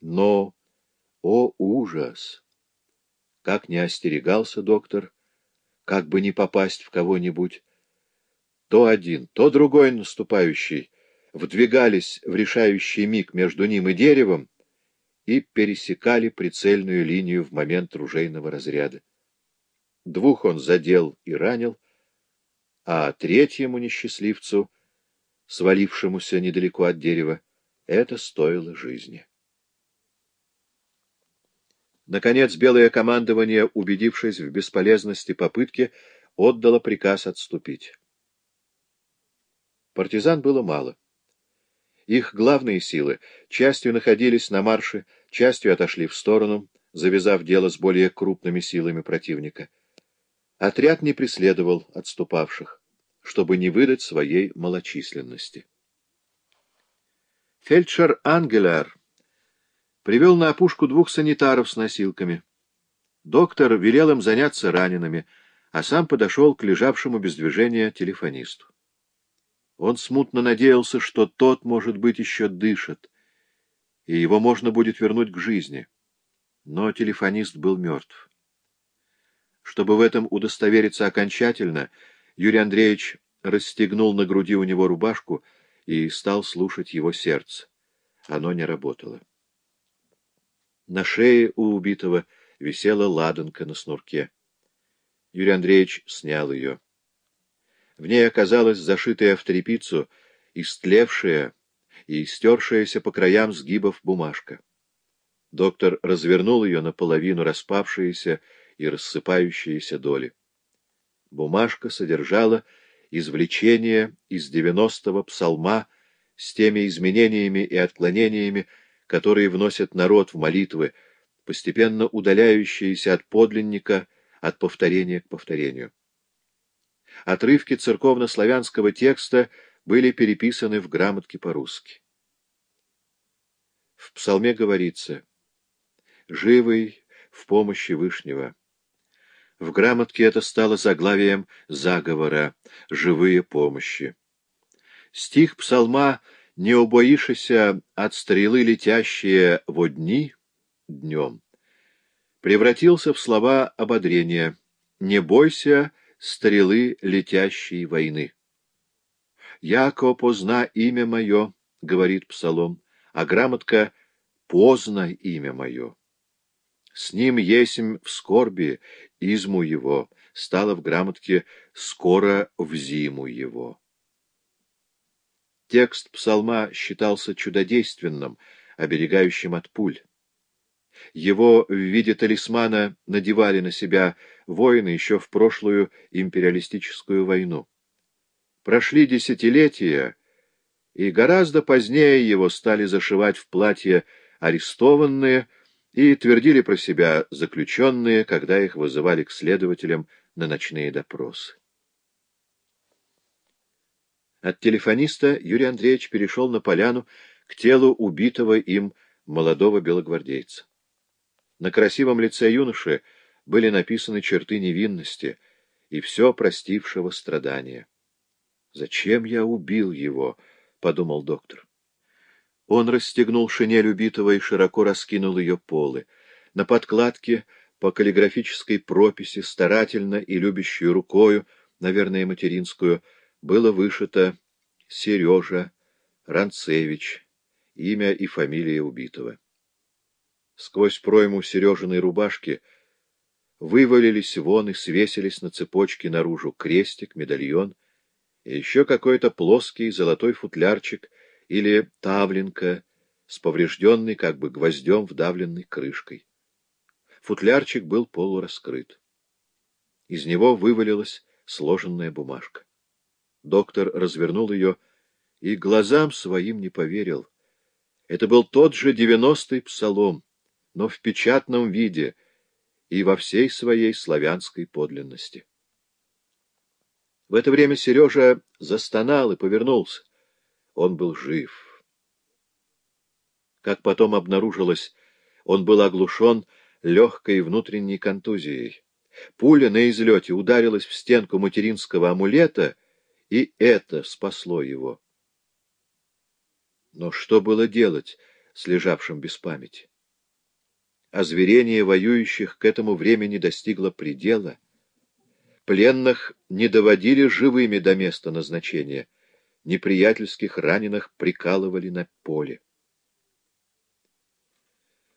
Но, о ужас! Как не остерегался доктор, как бы не попасть в кого-нибудь, то один, то другой наступающий вдвигались в решающий миг между ним и деревом и пересекали прицельную линию в момент ружейного разряда. Двух он задел и ранил, а третьему несчастливцу, свалившемуся недалеко от дерева, это стоило жизни. Наконец, белое командование, убедившись в бесполезности попытки, отдало приказ отступить. Партизан было мало. Их главные силы частью находились на марше, частью отошли в сторону, завязав дело с более крупными силами противника. Отряд не преследовал отступавших, чтобы не выдать своей малочисленности. Фельдшер Ангеляр привел на опушку двух санитаров с носилками. Доктор велел им заняться ранеными, а сам подошел к лежавшему без движения телефонисту. Он смутно надеялся, что тот, может быть, еще дышит, и его можно будет вернуть к жизни. Но телефонист был мертв. Чтобы в этом удостовериться окончательно, Юрий Андреевич расстегнул на груди у него рубашку и стал слушать его сердце. Оно не работало. На шее у убитого висела ладанка на снурке. Юрий Андреевич снял ее. В ней оказалась зашитая в тряпицу, истлевшая и стершаяся по краям сгибов бумажка. Доктор развернул ее наполовину распавшиеся и рассыпающиеся доли. Бумажка содержала извлечение из девяностого псалма с теми изменениями и отклонениями, которые вносят народ в молитвы, постепенно удаляющиеся от подлинника, от повторения к повторению. Отрывки церковно-славянского текста были переписаны в грамотке по-русски. В псалме говорится «Живый в помощи Вышнего». В грамотке это стало заглавием заговора «Живые помощи». Стих псалма «Не убоишься от стрелы, летящие во дни» днем, превратился в слова ободрения «Не бойся стрелы летящей войны». «Яко позна имя мое», — говорит псалом, а грамотка «Познай имя мое». С ним есмь в скорби, изму его, стало в грамотке «скоро в зиму его». Текст псалма считался чудодейственным, оберегающим от пуль. Его в виде талисмана надевали на себя воины еще в прошлую империалистическую войну. Прошли десятилетия, и гораздо позднее его стали зашивать в платье арестованные и твердили про себя заключенные, когда их вызывали к следователям на ночные допросы. От телефониста Юрий Андреевич перешел на поляну к телу убитого им молодого белогвардейца. На красивом лице юноши были написаны черты невинности и все простившего страдания. «Зачем я убил его?» — подумал доктор. Он расстегнул шинель убитого и широко раскинул ее полы. На подкладке по каллиграфической прописи, старательно и любящую рукою, наверное, материнскую, было вышито Сережа Ранцевич, имя и фамилия убитого. Сквозь пройму Сережиной рубашки вывалились вон и свесились на цепочке наружу крестик, медальон и еще какой-то плоский золотой футлярчик или тавленка с поврежденной как бы гвоздем вдавленной крышкой. Футлярчик был полураскрыт. Из него вывалилась сложенная бумажка. Доктор развернул ее и глазам своим не поверил. Это был тот же девяностый псалом, но в печатном виде и во всей своей славянской подлинности. В это время Сережа застонал и повернулся. Он был жив. Как потом обнаружилось, он был оглушен легкой внутренней контузией. Пуля на излете ударилась в стенку материнского амулета — и это спасло его. Но что было делать слежавшим без памяти. Озверение воюющих к этому времени достигло предела. Пленных не доводили живыми до места назначения, неприятельских раненых прикалывали на поле.